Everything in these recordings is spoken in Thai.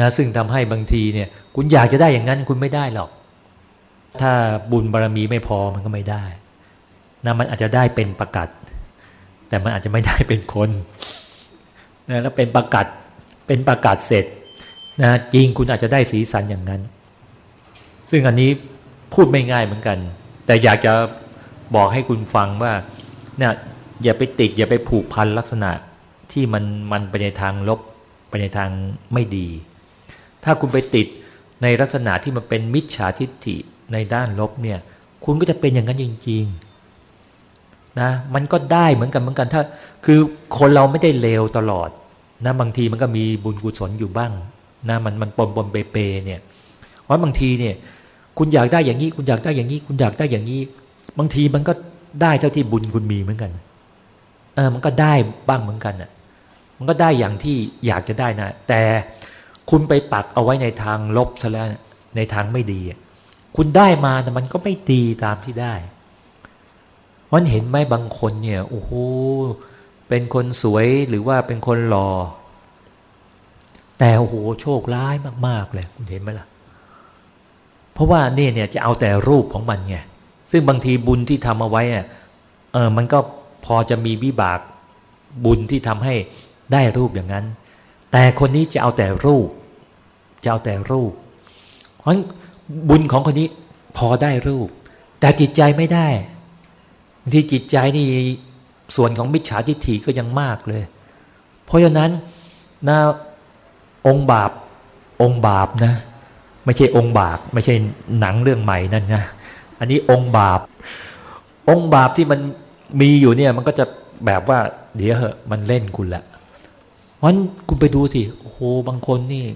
นะซึ่งทำให้บางทีเนี่ย คุณอยากจะได้อย่างนั้นคุณไม่ได้หรอก ถ้าบุญบารรมีไม่พอมันก็ไม่ได้นะมันอาจจะได้เป็นประกาศแต่มันอาจจะไม่ได้เป็นคนนะแล้วเป็นประกาศเป็นประกาศเสร็จนะจริงคุณอาจจะได้สีสันอย่างนั้น ซึ่งอันนี้พูดไม่ง่ายเหมือนกัน แต่อยากจะบอกให้คุณฟังว่าเนี่ยอย่าไปติด อย่าไปผูกพันลักษณะที่มันมันไปในทางลบ ไปในทางไม่ดี ถ้าคุณไปติดในลักษณะที่มันเป็นมิจฉาทิฏฐิในด้านลบเนี่ย คุณก็จะเป็นอย่างนั้นจริงๆนะมันก็ได้เหมือนกันเหมือนกันถ้า คือคนเราไม่ได้เลวตลอดนะบางทีมันก็มีบุญกุศลอยู่บ้างนะมันมันปนปนเปเปเนี่ยเพราะบางทีเนี่ย คุณอยากได้อย่างนี้ คุณอยากได้อย่างนี้ คุณอยากได้อย่างนี้ บางทีมันก็ได้เท่าที่บุญคุณมีเหมือนกันเออมันก็ได้บ้างเหมือนกันอะ มันก็ได้อย่างที่อยากจะได้นะ แต่ คุณไปปักเอาไว้ในทางลบซะแล้วในทางไม่ดี คุณได้มานะมันก็ไม่ดีตามที่ได้มันเห็นไหมบางคนเนี่ยโอ้โหเป็นคนสวยหรือว่าเป็นคนหลอ่อแต่โอ้โหโชคร้ายมาก ๆ เลย คุณเห็นไหมล่ะ เพราะว่านี่เนี่ยจะเอาแต่รูปของมันไงซึ่งบางทีบุญที่ทำเอาไว้อะเออมันก็พอจะมีวิบากบุญที่ทำให้ได้รูปอย่างนั้น แต่คนนี้จะเอาแต่รูป จะเอาแต่รูป เพราะบุญของคนนี้พอได้รูป แต่จิตใจไม่ได้ที่จิตใจนี่ส่วนของมิจฉาทิฏฐิก็ยังมากเลย เพราะฉะนั้นนะองค์บาปองค์บาปนะ ไม่ใช่องค์บาปไม่ใช่หนังเรื่องใหม่นั่นนะอันนี้องค์บาป องค์บาปที่มันมีอยู่เนี่ย มันก็จะแบบว่า เดี๋ยวเหอะมันเล่นคุณแหละ เพราะคุณไปดูสิโอ้โหบางคนนี่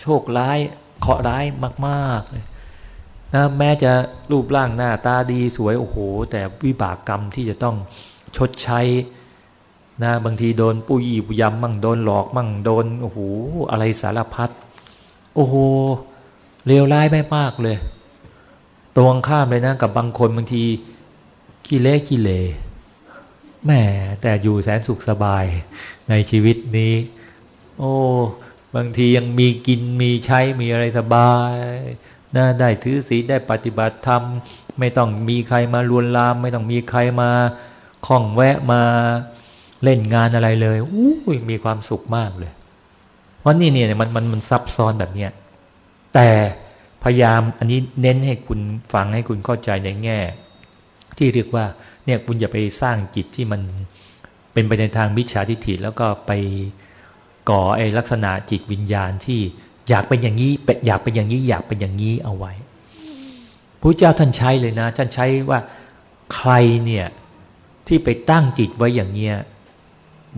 โชคร้ายเคราะร้ายมากๆเลยนะแม้จะรูปร่างหน้าตาดีสวยโอ้โห แต่วิบากกรรมที่จะต้องชดใช้นะบางทีโดนปุยปุยำมั่งโดนหลอกมั่งโดนโอ้โหอะไรสารพัดโอ้โหเลวร้ายไม่มากเลย ตรงข้ามเลยนะกับบางคนบางทีกิเลกิเล แม่แต่อยู่แสนสุขสบายในชีวิตนี้ โอ้บางทียังมีกินมีใช้มีอะไรสบายนะได้ถือศีลได้ปฏิบัติธรรม ไม่ต้องมีใครมาลวนลาม ไม่ต้องมีใครมาคล้องแวะมาเล่นงานอะไรเลยอู้มีความสุขมากเลยเพราะนี่เนี่ยมันมันมันซับซ้อนแบบเนี้ยแต่พยายามอันนี้เน้นให้คุณฟังให้คุณเข้าใจในแง่ ที่เรียกว่าเนี่ยคุณอย่าไปสร้างจิตที่มันเป็นไปในทางมิจฉาทิฏฐิแล้วก็ไปก่อไอ้ลักษณะจิตวิญญาณที่อยากเป็นอย่างนี้เป็นอยากเป็นอย่างนี้อยากเป็นอย่างนี้เอาไว้พระเจ้าท่านใช้เลยนะท่านใช้ว่าใครเนี่ยที่ไปตั้งจิตไว้อย่างเนี้ย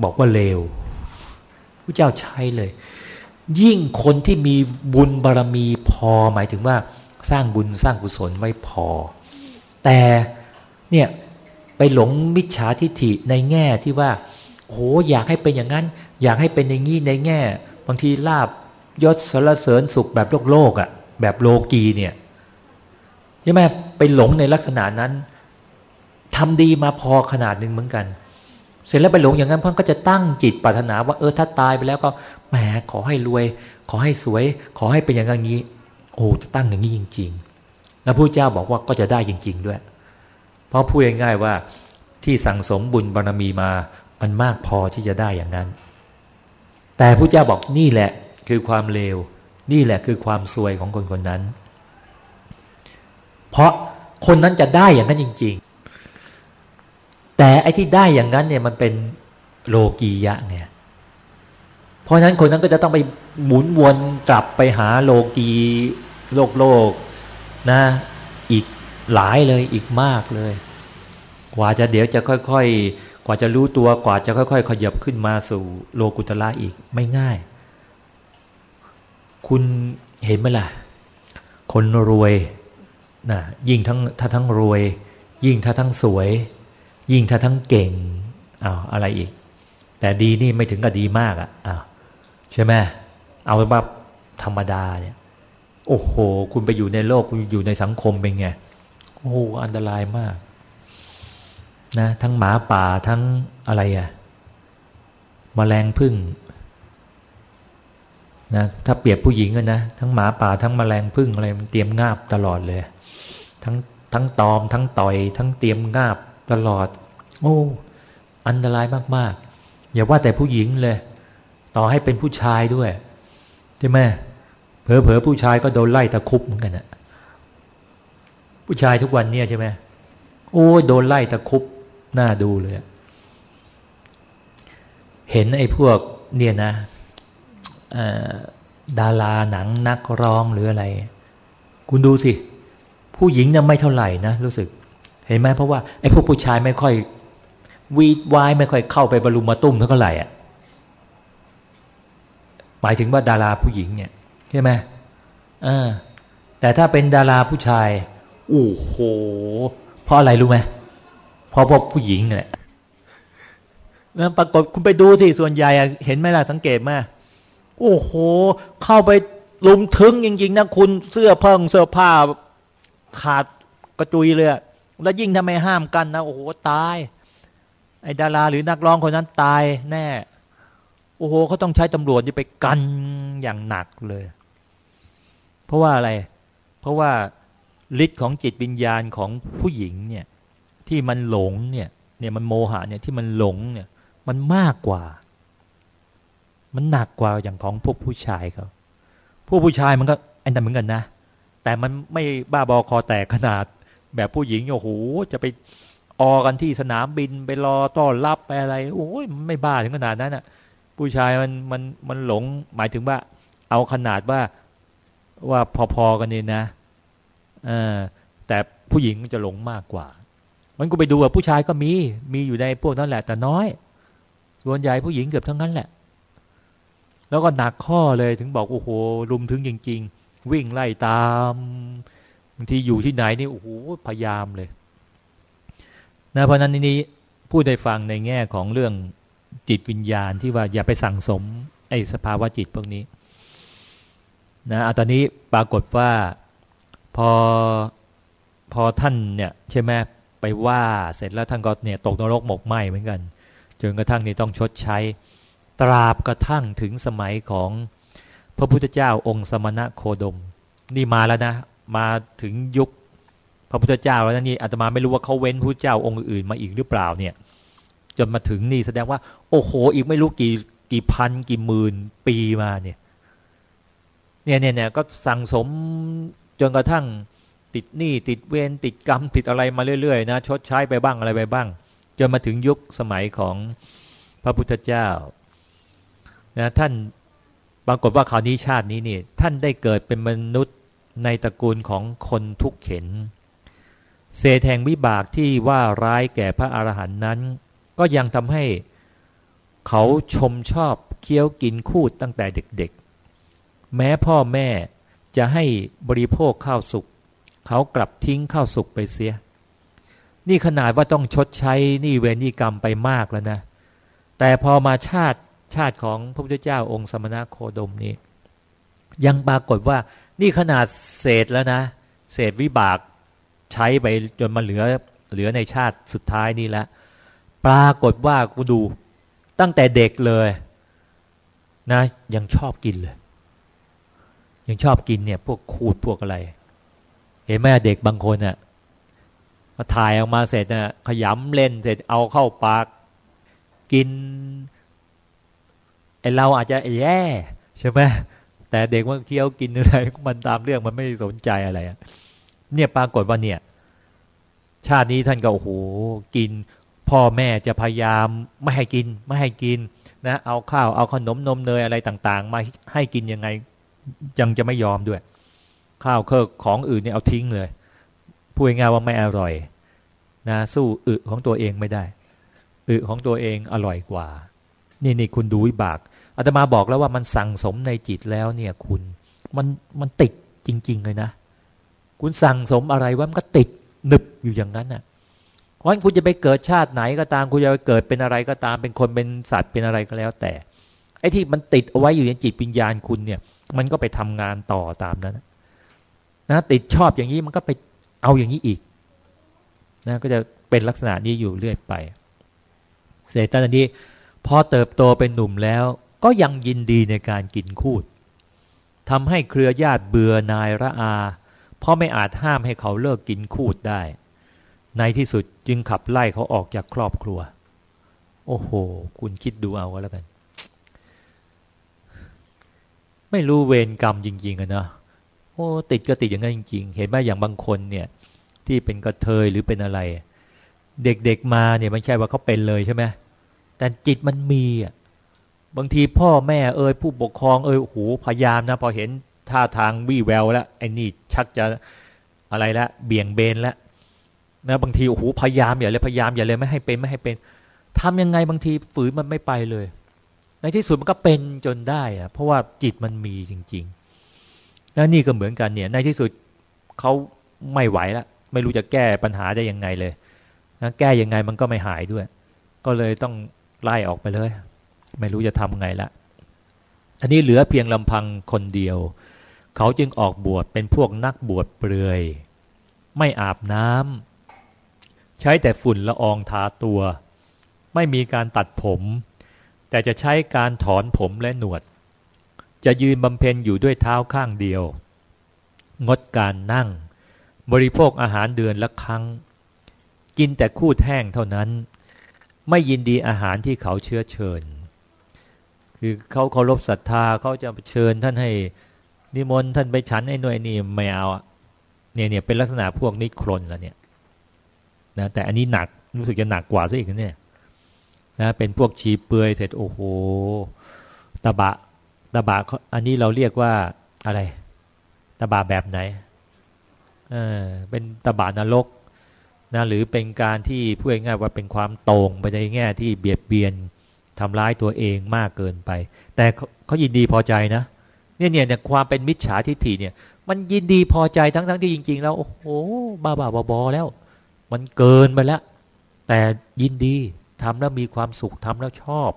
บอกว่าเลวพระเจ้าใช้เลย ยิ่งคนที่มีบุญบารรมีพอหมายถึงว่า สร้างบุญสร้างกุศลไว้พอ แต่ เนี่ยไปหลงมิจฉาทิฏฐิในแง่ที่ว่าโหอยากให้เป็นอย่างนั้น อยากให้เป็นอย่างนี้ในแง่ บางทีลาบยศสารเสริญสุขแบบโลกโลกอะ่ะ แบบโลกีเนี่ยใช่ไหมไปหลงในลักษณะนั้นทำดีมาพอขนาดหนึ่งเหมือนกัน เสร็จแล้วไปหลงอย่างนั้นเพื่อนก็จะตั้งจิตปรารถนาว่าเออถ้าตายไปแล้วก็แหมขอให้รวย ขอให้สวย ขอให้เป็นอย่างนี้ โอ้จะตั้งอย่างนี้จริง ๆ แล้วพระเจ้าบอกว่าก็จะได้จริง ๆ ด้วย เพราะพูดง่ายๆว่าที่สั่งสมบุญบารรมีมา มันมากพอที่จะได้อย่างนั้น แต่พระเจ้าบอกนี่แหละคือความเลว นี่แหละคือความซวยของคนคนนั้น เพราะคนนั้นจะได้อย่างนั้นจริง ๆ แต่ไอ้ที่ได้อย่างนั้นเนี่ยมันเป็นโลกียะเนี่ยเพราะฉะนั้นคนนั้นก็จะต้องไปหมุนวนกลับไปหาโลกีโลกโลกนะ อีก หลายเลยอีกมากเลย กว่าจะเดี๋ยวจะค่อย ๆ กว่าจะรู้ตัวกว่าจะค่อย ๆ ขยับขึ้นมาสู่โลกุตละอีกไม่ง่าย คุณเห็นไหมล่ะ คนรวยนะยิ่งทั้งถ้าทั้งรวย ยิ่งถ้าทั้งสวย ยิ่งถ้าทั้งเก่งอ้าวอะไรอีก แต่ดีนี่ไม่ถึงกับดีมากอะ่ะอ้าวใช่ไหมเอาเป็นว่าธรรมดาเนี่ยโอ้โห คุณไปอยู่ในโลก คุณอยู่ในสังคมเป็นไง โอ้โหอันตรายมาก นะ ทั้งหมาป่าทั้งอะไรอะ่ะมแมลงพึ่งนะถ้าเปรียบผู้หญิงกันนะทั้งหมาป่าทั้งแมลงพึ่งอะไรมันเตรียมงาบตลอดเลย ทั้งทั้งตอม ทั้งต่อย ทั้งเตรียมงาบตลอด โอ้อันตรายมากๆ อย่าว่าแต่ผู้หญิงเลย ต่อให้เป็นผู้ชายด้วยใช่ไหมเผลอๆผู้ชายก็โดนไล่ตะคุบเหมือนกันนะ ผู้ชายทุกวันเนี่ยใช่ไหมโอ้โดนไล่ตะคุบน่าดูเลย เห็นไอ้พวกเนี่ยนะดาราหนังนักร้องหรืออะไร คุณดูสิ ผู้หญิงเนี่ยไม่เท่าไหร่นะรู้สึก เห็นไหมเพราะว่าไอ้พวกผู้ชายไม่ค่อย วีดวายไม่ค่อยเข้าไปบรรลุมาตุ้มเท่าไหร่อะหมายถึงว่าดาราผู้หญิงเนี่ยใช่ไหมอ่าแต่ถ้าเป็นดาราผู้ชาย โอ้โห เพราะอะไรรู้ไหมเพราะพวกผู้หญิงเนี่ยแล้วปรากฏคุณไปดูสิส่วนใหญ่เห็นไหมล่ะสังเกตไหมโอ้โห เข้าไปลุมถึงจริง ๆนะคุณเสื้อเพิ่งเสื้อผ้าขาดกระจุยเลยแล้วยิ่งทำไมห้ามกันนะโอ้โหตาย ไอ้ดาราหรือนักร้องคนนั้นตายแน่ โอ้โหเขาต้องใช้ตำรวจที่ไปกันอย่างหนักเลย เพราะว่าอะไร เพราะว่า ฤทธิ์ของจิตวิญญาณของผู้หญิงเนี่ยที่มันหลงเนี่ยเนี่ยมันโมหะเนี่ยที่มันหลงเนี่ยมันมากกว่า มันหนักกว่าอย่างของพวกผู้ชายเขาพวกผู้ชายมันก็อันนั้นเหมือนกันนะ แต่มันไม่บ้าบอคอแตกขนาด แบบผู้หญิงโอ้โหจะไปออกันที่สนามบินไปรอต้อนรับไปอะไรโอ้ยไม่บ้าถึงขนาดนั้นอะ ผู้ชายมันมันมันหลงหมายถึงว่า เอาขนาดว่าว่าพอๆกันนี่นะ อแต่ผู้หญิงจะหลงมากกว่า มันก็ไปดูว่าผู้ชายก็มี มีอยู่ในพวกนั้นแหละ แต่น้อย ส่วนใหญ่ผู้หญิงเกือบทั้งนั้นแหละ แล้วก็หนักข้อเลยถึงบอกโอ้โหรุมถึงจริง ๆ วิ่งไล่ตามบางทีอยู่ที่ไหนนี่โอ้โหพยายามเลยนะเพราะนั้นนี้พูดได้ฟังในแง่ของเรื่องจิตวิญญาณที่ว่าอย่าไปสั่งสมไอ้สภาวะจิตพวกนี้นะเอาตอนนี้ปรากฏว่า พอพอท่านเนี่ยใช่ไหมไปว่าเสร็จแล้วท่านก็เนี่ยตกนรกหมกไหมเหมือนกันจนกระทั่งนี่ต้องชดใช้ ตราบกระทั่งถึงสมัยของพระพุทธเจ้าองค์สมณะโคดม นี่มาแล้วนะ มาถึงยุคพระพุทธเจ้าแล้วนะนี่อาตมาไม่รู้ว่าเขาเว้นพระเจ้าองค์อื่นมาอีกหรือเปล่าเนี่ย จนมาถึงนี่แสดงว่า โอ้โห อีกไม่รู้กี่กี่พัน กี่หมื่นปีมาเนี่ย เนี่ยเนี่ยเนี่ยก็สั่งสม จนกระทั่งติดหนี้ติดเวรติดกรรมติดอะไรมาเรื่อยๆนะชดใช้ไปบ้างอะไรไปบ้าง จนมาถึงยุคสมัยของพระพุทธเจ้านะท่านปรากฏว่าคราวนี้ชาตินี้นี่ท่านได้เกิดเป็นมนุษย์ในตระกูลของคนทุกเข็นเศษแห่งวิบากที่ว่าร้ายแก่พระอรหันต์นั้น ก็ยังทำให้เขาชมชอบเคี้ยวกินคูดตั้งแต่เด็กๆ แม้พ่อแม่ จะให้บริโภคข้าวสุกเขากลับทิ้งข้าวสุกไปเสีย นี่ขนาดว่าต้องชดใช้นี่เวรนี่กรรมไปมากแล้วนะ แต่พอมาชาติชาติของพระพุทธเจ้าองค์สมณะโคดมนี้ ยังปรากฏว่านี่ขนาดเศษแล้วนะ เศษวิบากใช้ไปจนมาเหลือเหลือในชาติสุดท้ายนี่แล้วปรากฏว่ากูดูตั้งแต่เด็กเลยนะยังชอบกินเลย ยังชอบกินเนี่ย พวกขูดพวกอะไร เห็นไหมเด็กบางคนเน่ะมาถ่ายออกมาเสร็จน่ะขยำเล่นเสร็จเอาเข้าปาก กินไอเราอาจจะแย่ใช่ไหมแต่เด็กมันเที่ยวกินอะไรมันตามเรื่องมันไม่สนใจอะไรเนี่ยปรากฏว่าเนี่ย ชาตินี้ท่านก็โอ้โหกิน พ่อแม่จะพยายามไม่ให้กิน ไม่ให้กินนะ เอาข้าวเอาขนมนมเนยอะไรต่าง ๆ มาให้กินยังไง ยังจะไม่ยอมด้วย ข้าวเครือของอื่นเนี่ยเอาทิ้งเลยพูดง่ายว่าไม่อร่อยนะสู้อึของตัวเองไม่ได้อึของตัวเองอร่อยกว่า นี่นี่คุณดูวิบากอาตมาบอกแล้วว่ามันสั่งสมในจิตแล้วเนี่ยคุณมันมันติดจริง ๆ เลยนะ คุณสั่งสมอะไรว่ามันก็ติดหนึบอยู่อย่างนั้นน่ะเพราะฉะนั้นคุณจะไปเกิดชาติไหนก็ตาม คุณจะไปเกิดเป็นอะไรก็ตาม เป็นคนเป็นสัตว์เป็นอะไรก็แล้วแต่ ไอ้ที่มันติดเอาไว้อยู่ในจิตวิญญาณคุณเนี่ย มันก็ไปทำงานต่อตามนั้นนะติดชอบอย่างนี้มันก็ไปเอาอย่างนี้อีกนะก็จะเป็นลักษณะนี้อยู่เรื่อยไปเสร็จตอนนี้พอเติบโตเป็นหนุ่มแล้วก็ยังยินดีในการกินคูดทำให้เครือญาติเบื่อนายระอา เพราะไม่อาจห้ามให้เขาเลิกกินคูดได้ ในที่สุดจึงขับไล่เขาออกจากครอบครัว โอ้โห คุณคิดดูเอาก็แล้วกัน ไม่รู้เวรกรรมจริง ๆอะนะโอ้ติดก็ติดอย่างนั้นจริง ๆ เห็นไหมอย่างบางคนเนี่ย ที่เป็นกระเทยหรือเป็นอะไร เด็กๆมาเนี่ยไม่ใช่ว่าเขาเป็นเลยใช่ไหมแต่จิตมันมีอะบางทีพ่อแม่เอ่ยผู้ปกครองเอ่ยโอ้โหพยายามนะพอเห็นท่าทางวี่แววแล้วไอ้นี่ชักจะอะไรละเบี่ยงเบนแล้วนะบางทีโอ้โหพยายามอย่าเลยพยายามอย่าเลยไม่ให้เป็นไม่ให้เป็นทำยังไงบางทีฝืนมันไม่ไปเลย ในที่สุดมันก็เป็นจนได้อะเพราะว่าจิตมันมีจริง ๆ แล้วนี่ก็เหมือนกันเนี่ย ในที่สุดเขาไม่ไหวแล้วไม่รู้จะแก้ปัญหาได้ยังไงเลยนะแก้ยังไงมันก็ไม่หายด้วย ก็เลยต้องไล่ออกไปเลย ไม่รู้จะทำไงละอันนี้เหลือเพียงลำพังคนเดียว เขาจึงออกบวชเป็นพวกนักบวชเปลือย ไม่อาบน้ำใช้แต่ฝุ่นละอองทาตัว ไม่มีการตัดผม แต่จะใช้การถอนผมและหนวด จะยืนบำเพ็ญอยู่ด้วยเท้าข้างเดียว งดการนั่ง บริโภคอาหารเดือนละครั้ง กินแต่คู่แห้งเท่านั้น ไม่ยินดีอาหารที่เขาเชื้อเชิญ คือเขาเคารพศรัทธาเขาจะเชิญท่านให้นิมนต์ท่านไปฉันไอ้หน่วยนี่ไม่เอาเนี่ยเนี่ยเป็นลักษณะพวกนิครนแล้วเนี่ยนะแต่อันนี้หนักรู้สึกจะหนักกว่าซะอีกเนี่ย นะเป็นพวกชีเปือยเสร็จโอ้โหตะบะตะบะอันนี้เราเรียกว่าอะไรตะบะแบบไหนเออเป็นตะบะนรกนะหรือเป็นการที่พูดง่ายว่าเป็นความตรงไปในแง่ที่เบียดเบียนทำร้ายตัวเองมากเกินไป แต่เขายินดีพอใจนะเนี่ยเนี่ยความเป็นมิจฉาทิฏฐิเนี่ย มันยินดีพอใจทั้งทั้งที่จริง ๆ แล้วโอ้โหบ้าบ้าบอแล้ว มันเกินไปแล้ว แต่ยินดี ทำแล้วมีความสุขทำแล้วชอบ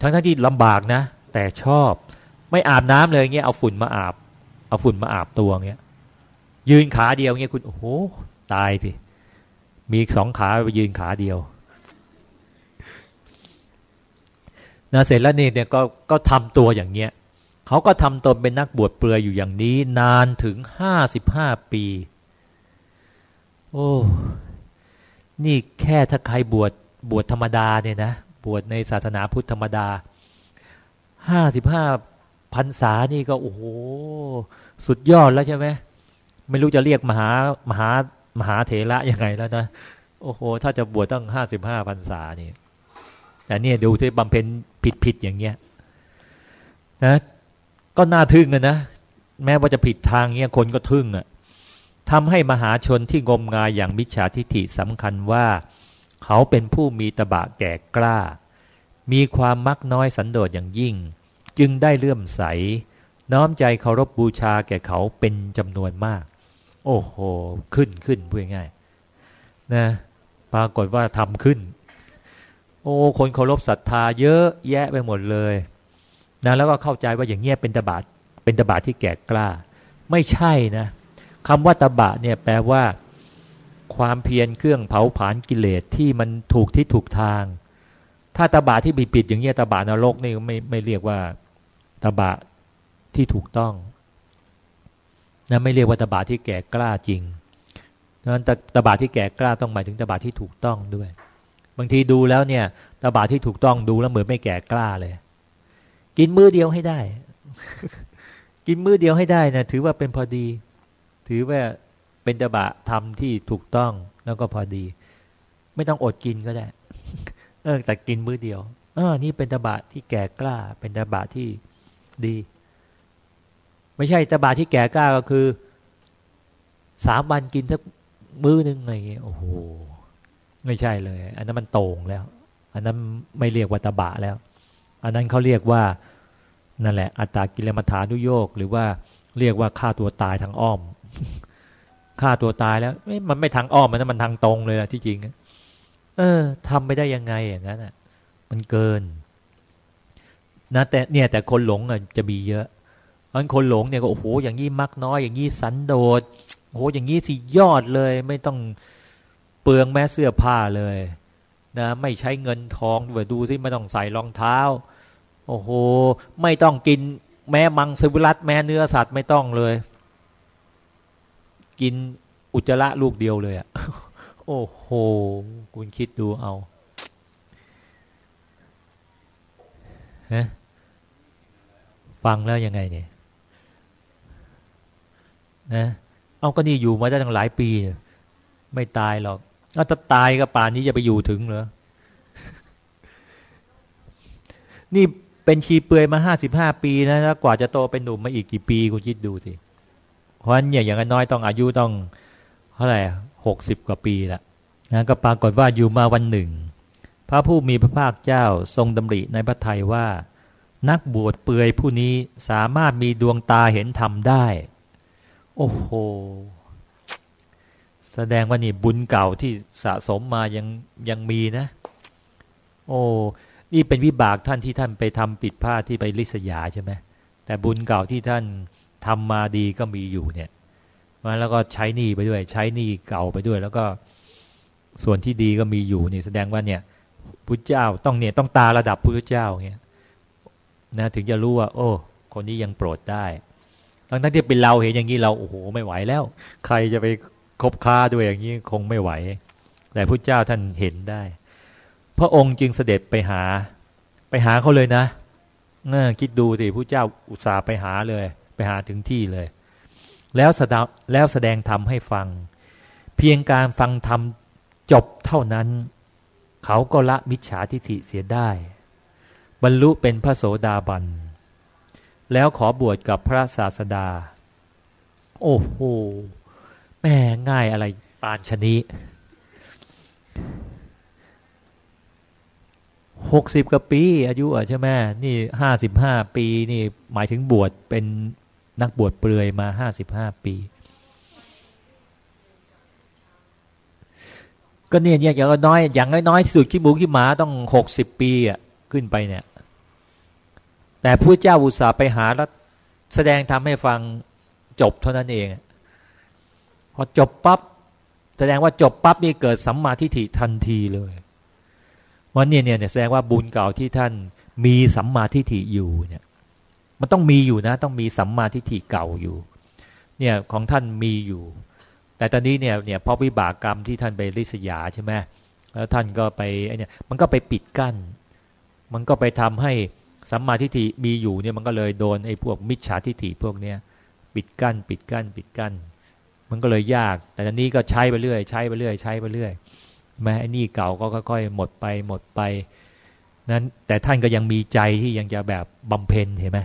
ทั้งทั้งที่ลำบากนะ แต่ชอบ ไม่อาบน้ำเลยเงี้ยเอาฝุ่นมาอาบ เอาฝุ่นมาอาบตัวเงี้ย ยืนขาเดียวเงี้ยคุณโอ้โหตายสิมีสองขาไปยืนขาเดียวนะเสร็จแล้วนี่เนี่ยก็ก็ทำตัวอย่างเงี้ยเขาก็ทำตนเป็นนักบวชเปลือยอยู่อย่างนี้ นานถึงห้าสิบห้าปี โอ้ นี่แค่ถ้าใครบวช บวชธรรมดาเนี่ยนะบวชในศาสนาพุทธธรรมดาห้าสิบห้าพันษานี่ก็โอ้โหสุดยอดแล้วใช่ไหมไม่รู้จะเรียกมหามหามหาเถระยังไงแล้วนะโอ้โห ถ้าจะบวชตั้งห้าสิบห้าพันษานี่แต่เนี่ยดูที่บำเพ็ญผิดๆอย่างเงี้ยนะก็น่าทึ่งนะแม้ว่าจะผิดทางเงี้ยคนก็ทึ่งอะ่ะทำให้มหาชนที่งมงายอย่างมิจฉาทิฐิสำคัญว่า เขาเป็นผู้มีตบะแก่กล้า มีความมักน้อยสันโดษอย่างยิ่ง จึงได้เลื่อมใส น้อมใจเคารพบบูชาแก่เขาเป็นจำนวนมาก โอ้โห ขึ้นขึ้นพูดง่ายนะปรากฏว่าทำขึ้น โอ้คนเคารพศรัทธาเยอะแยะไปหมดเลยนะแล้วก็เข้าใจว่าอย่างเงี้ยเป็นตบะเป็นตบะที่แก่กล้า ไม่ใช่นะคำว่าตบะเนี่ยแปลว่า ความเพียรเครื่องเผาผลาญกิเลสที่มันถูกที่ถูกทาง ถ้าตาบะที่ผิดๆอย่างเงี้ยตบะนรกนี่ไม่ไม่เรียกว่าตาบะที่ถูกต้องนะไม่เรียกว่าตาบะที่แก่กล้าจริงนั้นตาบะที่แก่กล้าต้องหมายถึงตาบะที่ถูกต้องด้วย บางทีดูแล้วเนี่ยตาบาที่ถูกต้องดูแล้วเหมือนไม่แก่กล้าเลย กินมื้อเดียวให้ได้ กินมื้อเดียวให้ได้นะถือว่าเป็นพอดี ถือว่า เป็นตบะทำที่ถูกต้องแล้วก็พอดี ไม่ต้องอดกินก็ได้ เออแต่กินมื้อเดียวเออนี่เป็นตบะที่แก่กล้า เป็นตบะที่ดี ไม่ใช่ตบะที่แก่กล้าก็คือสามวันกินสักมื้อนึงอะไรเงี้ยโอ้โหไม่ใช่เลย อันนั้นมันโต่งแล้ว อันนั้นไม่เรียกว่าตบะแล้ว อันนั้นเขาเรียกว่านั่นแหละ อัตตากิเลมัฐานุโยกหรือว่าเรียกว่าฆ่าตัวตายทางอ้อม ฆ่าตัวตายแล้วมันไม่ทางอ้อมมันมันทางตรงเลยอะที่จริงเออทำไม่ได้ยังไงอย่างนั้นอะ มันเกิน นะแต่เนี่ย แต่คนหลงอะจะมีเยอะอันคนหลงเนี่ยก็โอ้โหอย่างนี้มักน้อย อย่างนี้สันโดษโอ้โหอย่างนี้สิยอดเลย ไม่ต้องเปลืองแม้เสื้อผ้าเลย นะ ไม่ใช้เงินทองด้วยดูสิไม่ต้องใส่รองเท้า โอ้โห ไม่ต้องกินแม้มังสวิรัตแม้เนื้อสัตว์ไม่ต้องเลย กินอุจจาระลูกเดียวเลยอะ่ะ โอ้โห คุณคิดดูเอาฮะฟังแล้วยังไงเนี่ยนะเอาก็นี่อยู่มาได้ตั้งหลายปี ไม่ตายหรอกถ้าตายก็ป่านนี้จะไปอยู่ถึงเหรอ นี่เป็นชีเปลือยมาห้าสิบห้าปีนะแล้วกว่าจะโตเป็นหนุ่มมาอีกกี่ปีคุณคิดดูสิ เพราะฉะนั้นเนี่ยอย่างน้อยต้องอายุต้องเท่าไหร่หกสิบกว่าปีละนะก็ปรากฏว่าอยู่มาวันหนึ่ง พระผู้มีพระภาคเจ้าทรงดำริในพระทัยว่า นักบวชเปลือยผู้นี้สามารถมีดวงตาเห็นธรรมได้ โอ้โห แสดงว่านี่บุญเก่าที่สะสมมายังยังมีนะ โอ้นี่เป็นวิบากท่านที่ท่านไปทำปิดผ้าที่ไปลิษยาใช่ไหมแต่บุญเก่าที่ท่าน ทำมาดีก็มีอยู่เนี่ยมาแล้วก็ใช้หนี้ไปด้วย ใช้หนี้เก่าไปด้วย แล้วก็ส่วนที่ดีก็มีอยู่นี่แสดงว่าเนี่ยพุทธเจ้าต้องเนี่ยต้องตาระดับพุทธเจ้าเงี้ยนะถึงจะรู้ว่า โอ้ คนนี้ยังโปรดได้ทั้งทั้งที่เป็นเราเห็นอย่างนี้เราโอ้โหไม่ไหวแล้ว ใครจะไปคบค้าด้วยอย่างนี้คงไม่ไหว แต่พุทธเจ้าท่านเห็นได้ พระองค์จึงเสด็จไปหา ไปหาเขาเลยนะเออคิดดูสิผู้เจ้าอุตส่าห์ไปหาเลย หาถึงที่เลย แล้วแสดงแล้วแสดงธรรมให้ฟัง เพียงการฟังธรรมจบเท่านั้น เขาก็ละมิจฉาทิฏฐิเสียได้ บรรลุเป็นพระโสดาบัน แล้วขอบวชกับพระศาสดา โอ้โหแม่ง่ายอะไรปานชนี้หกสิบกว่าปีอายุอะใช่ไหมนี่ห้าสิบห้าปีนี่หมายถึงบวชเป็น นักบวชเปลือยมาห้าสิบห้าปี ก็เนี่ยเนี่ยอย่างน้อยอย่างน้อยที่สุดขี้หมูขี้หมาต้องหกสิบปีอะขึ้นไปเนี่ย แต่ผู้เจ้าอุตส่าห์ไปหาแล้วแสดงทำให้ฟังจบเท่านั้นเอง พอจบปับ๊บแสดงว่าจบปั๊บนี่เกิดสัมมาทิฏฐิทันทีเลยวันนี้เนี่ยแสดงว่าบุญเก่าที่ท่านมีสัมมาทิฏฐิอยู่เนี่ย มันต้องมีอยู่นะ ต้องมีสัมมาทิฏฐิเก่าอยู่ เนี่ยของท่านมีอยู่ แต่ตอนนี้เนี่ยเนี่ยเพราะวิบากกรรมที่ท่านไปริษยาใช่ไหมแล้วท่านก็ไปไอเนี่ยมันก็ไปปิดกั้น มันก็ไปทำให้สัมมาทิฏฐิมีอยู่เนี่ยมันก็เลยโดนไอ้พวกมิจฉาทิฏฐิพวกเนี้ยปิดกั้น ปิดกั้น ปิดกั้น มันก็เลยยาก แต่ตอนนี้ก็ใช้ไปเรื่อย ใช้ไปเรื่อย ใช้ไปเรื่อยแม้ไอ้นี่เก่าก็ค่อยๆหมดไปหมดไปนั้นแต่ท่านก็ยังมีใจที่ยังจะแบบบำเพ็ญเห็นไหม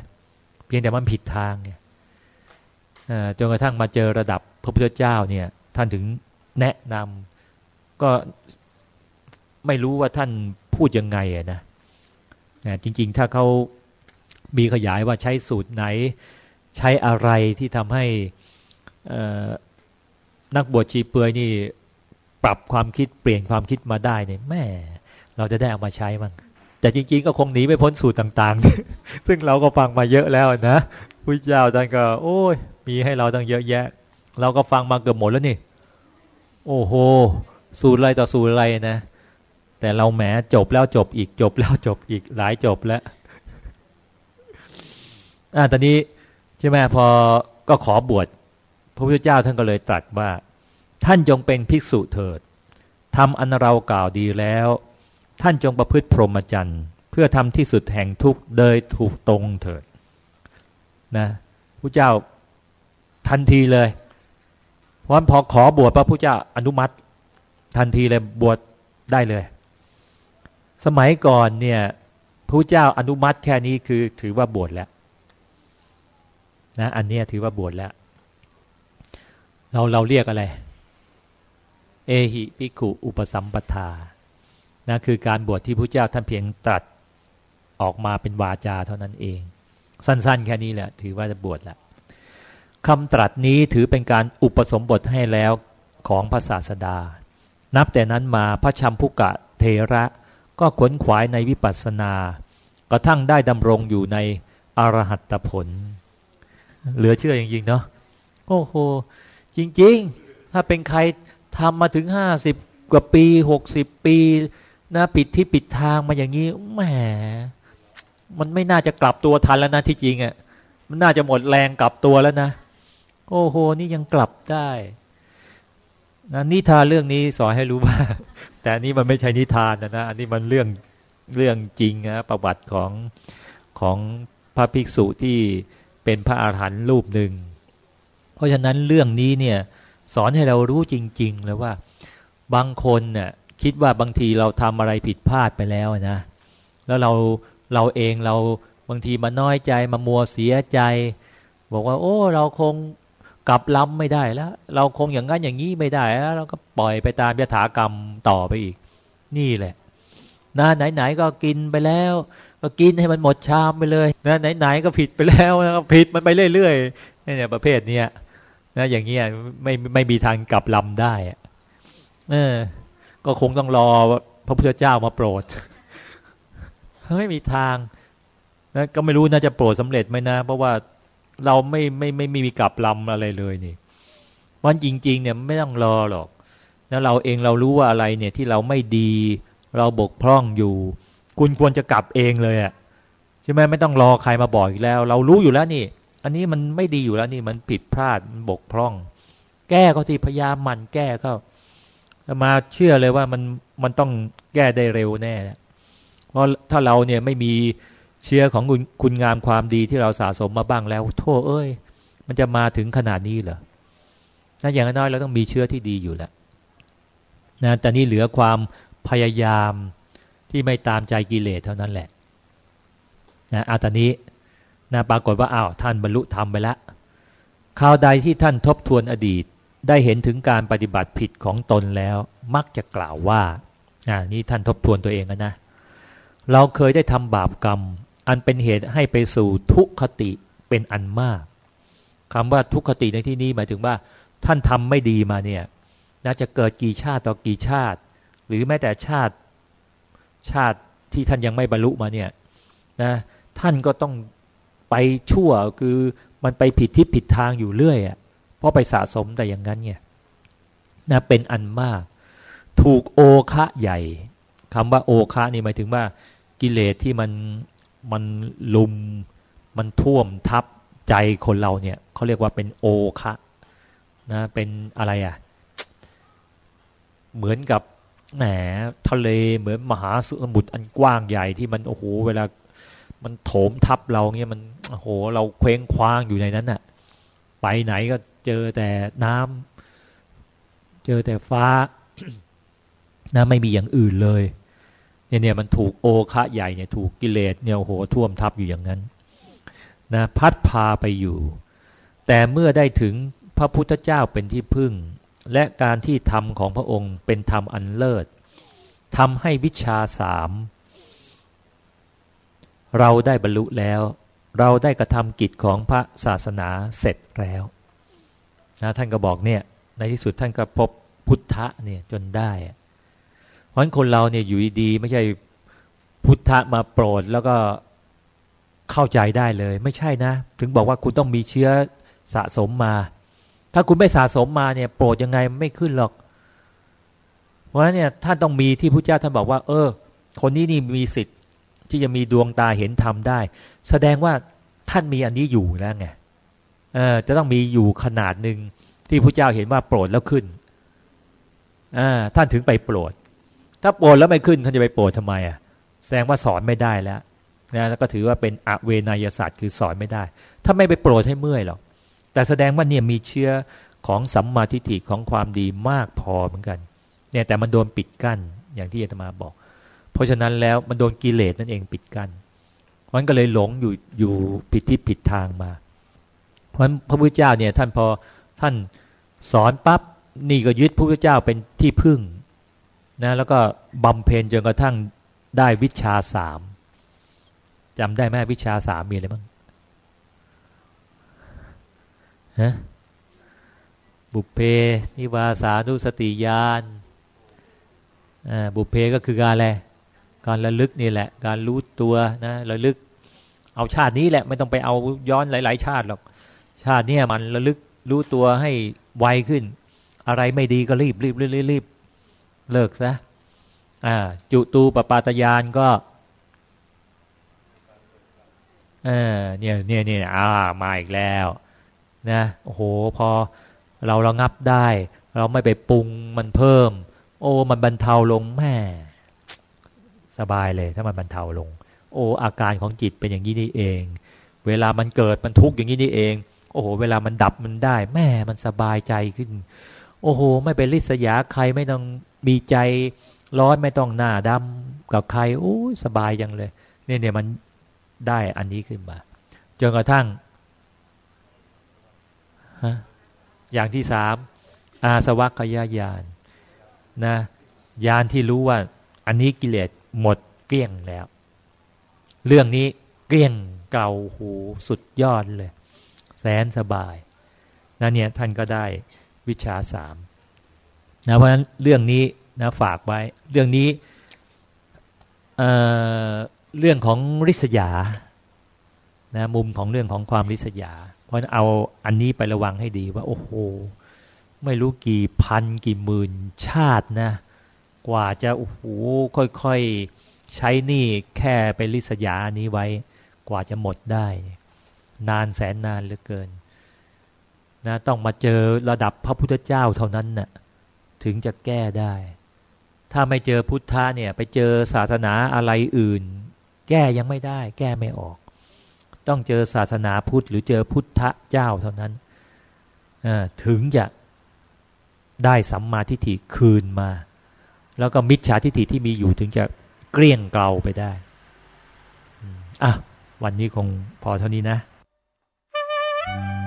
เพียงแต่มันผิดทางเนี่ยจนกระทั่งมาเจอระดับพระพุทธเจ้าเนี่ย ท่านถึงแนะนำก็ไม่รู้ว่าท่านพูดยังไงนะจริง ๆ ถ้าเขามีขยายว่าใช้สูตรไหน ใช้อะไรที่ทำให้นักบวชชีเปลือยนี่ ปรับความคิดเปลี่ยนความคิดมาได้เนี่ยแม่ เราจะได้เอามาใช้มั้ง แต่จริง ๆ ก็คงหนีไม่พ้นสูตรต่างๆ ซึ่งเราก็ฟังมาเยอะแล้วนะพุทธเจ้าท่านก็ โอ้ย มีให้เราตั้งเยอะแยะ เราก็ฟังมาเกือบหมดแล้วนี่ โอ้โห สูตรอะไรต่อสูตรอะไรนะ แต่เราแหมจบแล้วจบอีกจบแล้วจบอีกหลายจบแล้วอ่าตอนนี้ใช่ไหมพอก็ขอบวชพระพุทธเจ้าท่านก็เลยตรัสว่า ท่านจงเป็นภิกษุเถิดทำอันเรากล่าวดีแล้ว ท่านจงประพฤติพรหมจรรย์เพื่อทำที่สุดแห่งทุกโดยถูกตรงเถิดนะพระเจ้าทันทีเลยเพราะพอขอบวชพระพุทธเจ้าอนุมัติ ทันทีเลยบวชได้เลย สมัยก่อนเนี่ยพระเจ้าอนุมัติแค่นี้คือถือว่าบวชแล้วนะอันนี้ถือว่าบวชแล้ว เราเราเรียกอะไร เอหิปิกุอุปสัมปทา นะคือการบวชที่พระเจ้าท่านเพียงตรัสออกมาเป็นวาจาเท่านั้นเอง สั้น ๆ แค่นี้แหละ ถือว่าจะบวชละคำตรัสนี้ถือเป็นการอุปสมบทให้แล้วของพระศาสดา นับแต่นั้นมาพระชัมพุกะเทระก็ขวนขวายในวิปัสสนา กระทั่งได้ดำรงอยู่ในอรหัตผล เหลือเชื่อจริงๆเนาะโอ้โห จริง ๆ ถ้าเป็นใครทำมาถึงห้าสิบกว่าปีหกสิบปี นะปิดที่ปิดทางมาอย่างนี้แหมมันไม่น่าจะกลับตัวทันแล้วนะที่จริงอะ่ะมันน่าจะหมดแรงกลับตัวแล้วนะ โอ้โห นี่ยังกลับได้นะนิทานเรื่องนี้สอนให้รู้ว่า แต่อันนี้มันไม่ใช่นิทานนะนะอันนี้มันเรื่องเรื่องจริงนะประวัติของของพระภิกษุที่เป็นพระอาหารหันต์รูปหนึ่ง เพราะฉะนั้นเรื่องนี้เนี่ยสอนให้เรารู้จริงๆเลยว่าบางคนเนี่ย คิดว่าบางทีเราทำอะไรผิดพลาดไปแล้วนะ แล้วเราเราเองเราบางทีมาน้อยใจมามัวเสียใจ บอกว่า โอ้ เราคงกลับล้ำไม่ได้แล้ว เราคงอย่างนั้นอย่างนี้ไม่ได้แล้วเราก็ปล่อยไปตามยถากรรมต่อไปอีก นี่แหละนะไหนๆก็กินไปแล้ว ก็กินให้มันหมดชามไปเลยนะไหนๆก็ผิดไปแล้วนะผิดมันไปเรื่อยๆเนี่ยประเภทเนี้ยนะอย่างเงี้ยไม่ไม่มีทางกลับลำได้เออ ก็คงต้องรอพระพุทธเจ้ามาโปรดไม่มีทางนะก็ไม่รู้น่าจะโปรดสำเร็จไหมนะ เพราะว่าเราไม่ไม่ไม่ไม่มีกลับลำอะไรเลยนี่วันจริง ๆ เนี่ยไม่ต้องรอหรอกแล้วเราเองเรารู้ว่าอะไรเนี่ยที่เราไม่ดี เราบกพร่องอยู่ คุณควรจะกลับเองเลยอะ่ะใช่ไหมไม่ต้องรอใครมาบอกอีกแล้ว เรารู้อยู่แล้วนี่ อันนี้มันไม่ดีอยู่แล้วนี่มันผิดพลาดมันบกพร่อง แก้ก็ที่พยายามมันแก้ก็ มาเชื่อเลยว่ามันมันต้องแก้ได้เร็วแน่ เพราะถ้าเราเนี่ยไม่มีเชื้อของคุณคุณงามความดีที่เราสะสมมาบ้างแล้ว โทษเอ้ย มันจะมาถึงขนาดนี้เหรอนะอย่างน้อยเราต้องมีเชื้อที่ดีอยู่แล้วนะแต่นี่เหลือความพยายามที่ไม่ตามใจกิเลสเท่านั้นแหละนะอาตอนนี้นะปรากฏว่าอ้าวท่านบรรลุธรรมไปแล้วคราวใดที่ท่านทบทวนอดีต ได้เห็นถึงการปฏิบัติผิดของตนแล้ว มักจะกล่าวว่าอ่านี่ท่านทบทวนตัวเองนะ เราเคยได้ทำบาปกรรม อันเป็นเหตุให้ไปสู่ทุกขติเป็นอันมากคำว่าทุกขติในที่นี้หมายถึงว่า ท่านทำไม่ดีมาเนี่ยน่าจะเกิดกี่ชาติต่อกี่ชาติ หรือแม้แต่ชาติชาติที่ท่านยังไม่บรรลุมาเนี่ยนะท่านก็ต้องไปชั่วคือมันไปผิดทิศผิดทางอยู่เรื่อยอะ่ะ เพราะไปสะสมแต่อย่างนั้นไงนะเป็นอันมาก ถูกโอคะใหญ่คำว่าโอคะนี่หมายถึงว่ากิเลสที่มันมันลุม มันท่วมทับใจคนเราเนี่ยเขาเรียกว่าเป็นโอคะนะเป็นอะไรอะ่ะ เหมือนกับแหมทะเลเหมือนมหาสมุทรอันกว้างใหญ่ที่มันโอ้โหเวลา มันโถมทับเราเงี้ยมันโอ้โหเราเคว้งคว้างอยู่ในนั้นน่ะ ไปไหนก็ เจอแต่น้ำเจอแต่ฟ้านะไม่มีอย่างอื่นเลย เนี่ยเนี่ยมันถูกโอคะใหญ่เนี่ยถูกกิเลสเนี่ยโหท่วมทับอยู่อย่างนั้นนะพัดพาไปอยู่ แต่เมื่อได้ถึงพระพุทธเจ้าเป็นที่พึ่ง และการที่ทำของพระองค์เป็นธรรมอันเลิศทำให้วิชาสามเราได้บรรลุแล้ว เราได้กระทำกิจของพระศาสนาเสร็จแล้ว นะท่านก็บอกเนี่ยในที่สุดท่านก็พบพุทธะเนี่ยจนได้เพราะฉะนั้นคนเราเนี่ยอยู่ดีไม่ใช่พุทธะมาโปรดแล้วก็เข้าใจได้เลย ไม่ใช่นะ ถึงบอกว่าคุณต้องมีเชื้อสะสมมา ถ้าคุณไม่สะสมมาเนี่ยโปรดยังไงไม่ขึ้นหรอก เพราะฉะนั้นเนี่ยท่านต้องมีที่พระเจ้าท่านบอกว่า เออ คนนี้นี่มีสิทธิ์ที่จะมีดวงตาเห็นธรรมได้ แสดงว่าท่านมีอันนี้อยู่แล้วไง จะต้องมีอยู่ขนาดหนึ่งที่พระเจ้าเห็นว่าโปรดแล้วขึ้นอท่านถึงไปโปรด ถ้าโปรดแล้วไม่ขึ้นท่านจะไปโปรดทำไมอะแสดงว่าสอนไม่ได้แล้วนะแล้วก็ถือว่าเป็นอเวนยศาสตร์คือสอนไม่ได้ ถ้าไม่ไปโปรดให้เมื่อยหรอกแต่แสดงว่าเนี่ยมีเชื้อของสัมมาทิฏฐิของความดีมากพอเหมือนกันเนี่ยแต่มันโดนปิดกั้นอย่างที่อาตมาบอก เพราะฉะนั้นแล้วมันโดนกิเลสนั่นเองปิดกั้นมันก็เลยหลงอยู่อยู่ผิดที่ผิดทางมา ราะพระพุทธเจ้าเนี่ยท่านพอท่านสอนปั๊บนี่ก็ยึดพระพุทธเจ้าเป็นที่พึ่งนะแล้วก็บำเพ็ญจนกระทั่งได้วิชาสามจำได้ไหมวิชาสามมีอะไรบ้างฮะบุพเพนิวาสานุสติญาณบุพเพก็คือการอะไรการระลึกนี่แหละ การรู้ตัวนะระลึกเอาชาตินี้แหละ ไม่ต้องไปเอาย้อนหลาย ๆ ชาติหรอก ชาติเนี้มันระลึกรู้ตัวให้ไวขึ้น อะไรไม่ดีก็รีบรีบรีบรีบเลิกซะอ่า จุตูปปาตยานก็เออเนี่ยเนี่ยเนี่ยอ่ามาอีกแล้วนะโอ้โหพอเราระงับได้ เราไม่ไปปรุงมันเพิ่ม โอ้มันบรรเทาลงแม่สบายเลยถ้ามันบรรเทาลง โอ้อาการของจิตเป็นอย่างนี้นี่เอง เวลามันเกิดมันทุกข์อย่างนี้นี่เอง อ้โห เวลามันดับมันได้ แม่มันสบายใจขึ้น โอ้โห ไม่ไปริษยาใครไม่ต้องมีใจร้อนไม่ต้องหน้าดำกับใครโอ้สบายจังเลย เนี่ยเนี่ยมันได้อันนี้ขึ้นมาจนกระทั่งฮะอย่างที่สามอาสวัคยายานนะยานที่รู้ว่าอันนี้กิเลสหมดเกลี้ยงแล้ว เรื่องนี้เกลี้ยงเก่าหูสุดยอดเลย นสบายนะเนี่ยท่านก็ได้วิชาสามนะเพราะฉะนั้นเรื่องนี้นะฝากไว้ เรื่องนี้เเรื่องของริษยานะมุมของเรื่องของความริษยา เพราะเอาอันนี้ไประวังให้ดีว่า โอ้โห ไม่รู้กี่พันกี่หมื่นชาตินะ กว่าจะโอ้โหค่อยๆ ใช้นี่แค่ไปริษยานี้ไว้ กว่าจะหมดได้ นานแสนนานเหลือเกินนะต้องมาเจอระดับพระพุทธเจ้าเท่านั้นนะ่ะถึงจะแก้ได้ ถ้าไม่เจอพุทธะเนี่ยไปเจอศาสนาอะไรอื่น แก้ยังไม่ได้ แก้ไม่ออก ต้องเจอศาสนาพุทธ หรือเจอพุทธเจ้าเท่านั้นถึงจะได้สัมมาทิฏฐิคืนมา แล้วก็มิจฉาทิฏฐิที่มีอยู่ถึงจะเกลี้ยงเกลาไปได้อะวันนี้คงพอเท่านี้นะ Thank you.